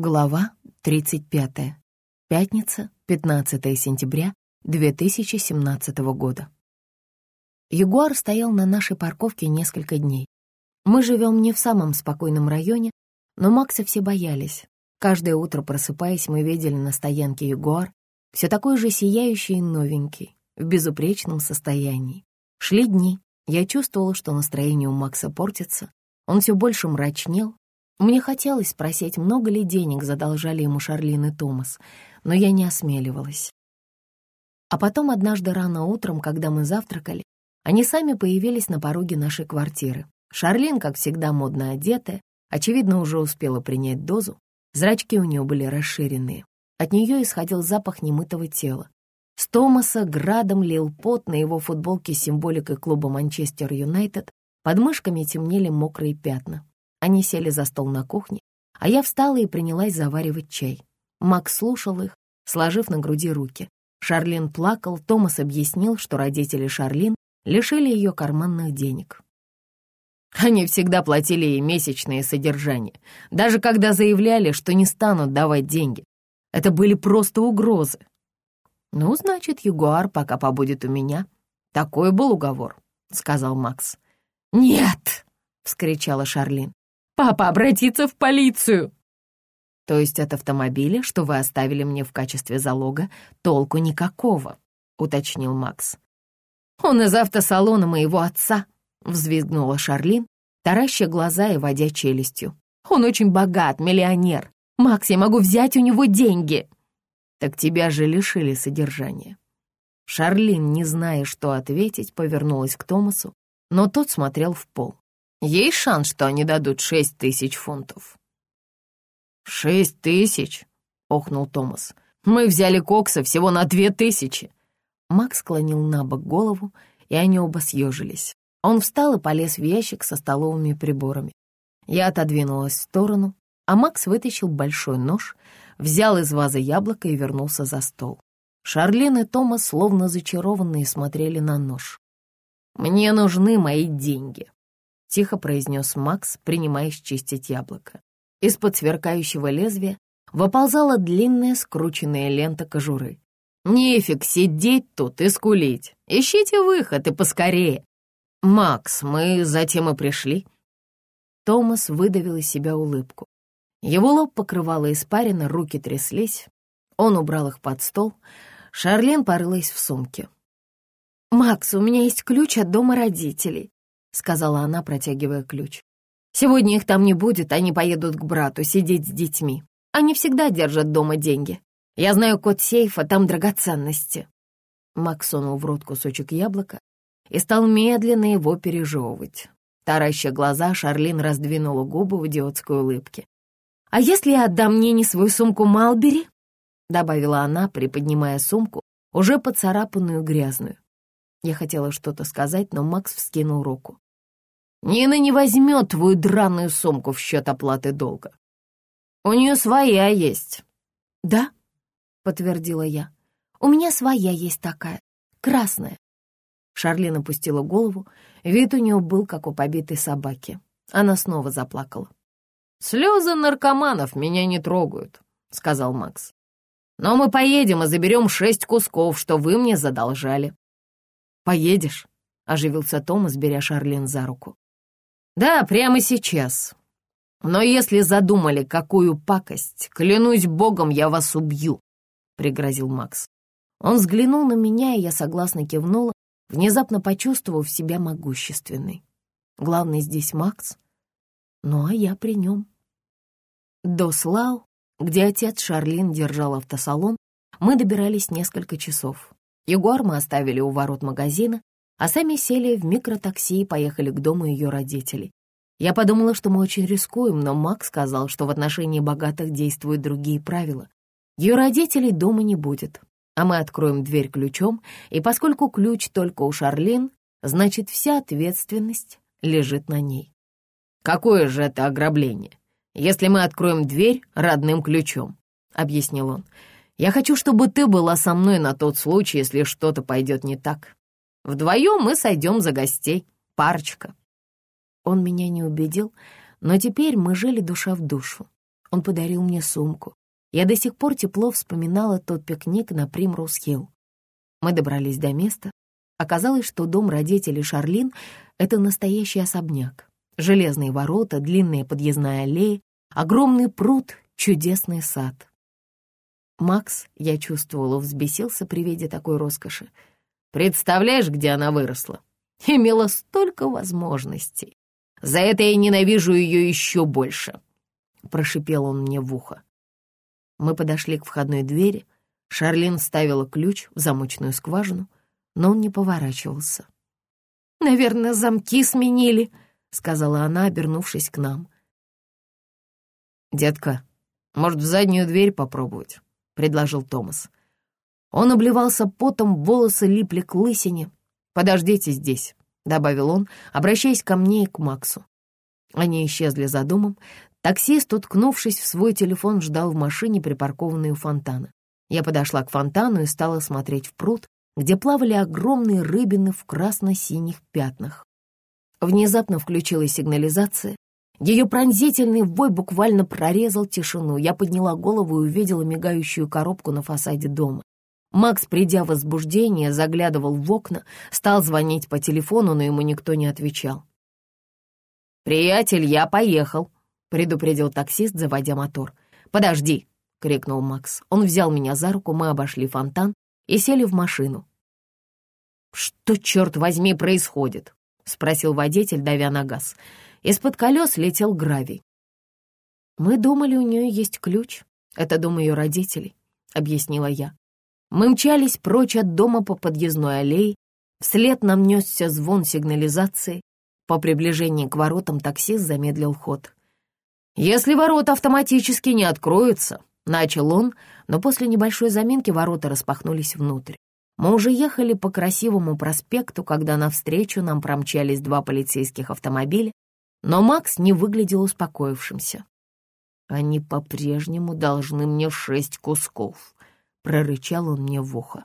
Глава 35. Пятница, 15 сентября 2017 года. Ягуар стоял на нашей парковке несколько дней. Мы живем не в самом спокойном районе, но Макса все боялись. Каждое утро, просыпаясь, мы видели на стоянке Ягуар, все такой же сияющий и новенький, в безупречном состоянии. Шли дни, я чувствовала, что настроение у Макса портится, он все больше мрачнел, мне хотелось спросить, много ли денег задолжали ему Шарлин и Томас, но я не осмеливалась. А потом однажды рано утром, когда мы завтракали, они сами появились на пороге нашей квартиры. Шарлин, как всегда, модно одетая, очевидно, уже успела принять дозу. Зрачки у нее были расширенные. От нее исходил запах немытого тела. С Томаса градом лил пот на его футболке с символикой клуба «Манчестер Юнайтед». Под мышками темнели мокрые пятна. Они сели за стол на кухне, а я встала и принялась заваривать чай. Макс слушал их, сложив на груди руки. Шарлин плакал, Томас объяснил, что родители Шарлин лишили ее карманных денег. Они всегда платили ей месячное содержание, даже когда заявляли, что не станут давать деньги. Это были просто угрозы. «Ну, значит, Ягуар пока побудет у меня. Такой был уговор», — сказал Макс. «Нет!» — вскричала Шарлин. Папа обратится в полицию!» «То есть от автомобиля, что вы оставили мне в качестве залога, толку никакого», — уточнил Макс. «Он из автосалона моего отца», — взвизгнула Шарлин, тараща глаза и водя челюстью. «Он очень богат, миллионер. Макс, я могу взять у него деньги». «Так тебя же лишили содержания». Шарлин, не зная, что ответить, повернулась к Томасу, но тот смотрел в пол. Есть шанс, что они дадут шесть тысяч фунтов». «Шесть тысяч?» — охнул Томас. «Мы взяли Кокса всего на две тысячи». Макс склонил на бок голову, и они оба съежились. Он встал и полез в ящик со столовыми приборами. Я отодвинулась в сторону, а Макс вытащил большой нож, взял из вазы яблоко и вернулся за стол. Шарлин и Томас, словно зачарованные, смотрели на нож. «Мне нужны мои деньги», — тихо произнес Макс, принимаясь чистить яблоко. Из-под сверкающего лезвия выползала длинная скрученная лента кожуры. «Нефиг сидеть тут и скулить. Ищите выход и поскорее». «Макс, мы затем и пришли». Томас выдавил из себя улыбку. Его лоб покрывало испарина, руки тряслись. Он убрал их под стол. Шарлен порылась в сумке. «Макс, у меня есть ключ от дома родителей. — сказала она, протягивая ключ. «Сегодня их там не будет, они поедут к брату сидеть с детьми. Они всегда держат дома деньги. Я знаю код сейфа, там драгоценности». Макс сунул в рот кусочек яблока и стал медленно его пережевывать. Тараща глаза, Шарлин раздвинула губы в идиотской улыбке. «А если я отдам мне не свою сумку Малбери?» — добавила она, приподнимая сумку, уже поцарапанную грязную. Я хотела что-то сказать, но Макс вскинул руку. «Нина не возьмет твою драную сумку в счет оплаты долга. У нее своя есть». «Да?» — подтвердила я. «У меня своя есть такая, красная». Шарлин опустила голову, вид у нее был, как у побитой собаки. Она снова заплакала. «Слезы наркоманов меня не трогают», — сказал Макс. «Но мы поедем и заберем шесть кусков, что вы мне задолжали. «Поедешь?» — оживился Томас, беря Шарлин за руку. «Да, прямо сейчас. Но если задумали какую пакость, клянусь богом, я вас убью», — пригрозил Макс. Он взглянул на меня, и я согласно кивнула, внезапно почувствовав себя могущественной. Главный здесь Макс, ну а я при нем. До Слау, где отец Шарлин держал автосалон, мы добирались несколько часов. Егор мы оставили у ворот магазина, а сами сели в микротакси и поехали к дому ее родителей. Я подумала, что мы очень рискуем, но Макс сказал, что в отношении богатых действуют другие правила. Ее родителей дома не будет, а мы откроем дверь ключом, и поскольку ключ только у Шарлин, значит, вся ответственность лежит на ней. «Какое же это ограбление, если мы откроем дверь родным ключом?» — объяснил он. Я хочу, чтобы ты была со мной на тот случай, если что-то пойдет не так. Вдвоем мы сойдем за гостей, парочка». Он меня не убедил, но теперь мы жили душа в душу. Он подарил мне сумку. Я до сих пор тепло вспоминала тот пикник на Примроуз-Хилл. Мы добрались до места. Оказалось, что дом родителей Шарлин — это настоящий особняк. Железные ворота, длинная подъездная аллея, огромный пруд, чудесный сад. Макс, я чувствовала, взбесился при виде такой роскоши. Представляешь, где она выросла? Имела столько возможностей. За это я ненавижу ее еще больше. Прошипел он мне в ухо. Мы подошли к входной двери. Шарлин ставила ключ в замочную скважину, но он не поворачивался. «Наверное, замки сменили», — сказала она, обернувшись к нам. «Детка, может, в заднюю дверь попробовать?» — предложил Томас. Он обливался потом, волосы липли к лысине. «Подождите здесь», — добавил он, обращаясь ко мне и к Максу. Они исчезли за домом. Таксист, уткнувшись в свой телефон, ждал в машине, припаркованной у фонтана. Я подошла к фонтану и стала смотреть в пруд, где плавали огромные рыбины в красно-синих пятнах. Внезапно включилась сигнализация. Ее пронзительный вой буквально прорезал тишину. Я подняла голову и увидела мигающую коробку на фасаде дома. Макс, придя в возбуждение, заглядывал в окна, стал звонить по телефону, но ему никто не отвечал. «Приятель, я поехал», — предупредил таксист, заводя мотор. «Подожди», — крикнул Макс. Он взял меня за руку, мы обошли фонтан и сели в машину. «Что, черт возьми, происходит?» — спросил водитель, давя на газ. Из-под колес летел гравий. «Мы думали, у нее есть ключ. Это дом ее родителей», — объяснила я. Мы мчались прочь от дома по подъездной аллее, вслед нам несся звон сигнализации. По приближении к воротам таксист замедлил ход. «Если ворота автоматически не откроются», — начал он, но после небольшой заминки ворота распахнулись внутрь. Мы уже ехали по красивому проспекту, когда навстречу нам промчались два полицейских автомобиля, но Макс не выглядел успокоившимся. «Они по-прежнему должны мне шесть кусков», прорычал он мне в ухо.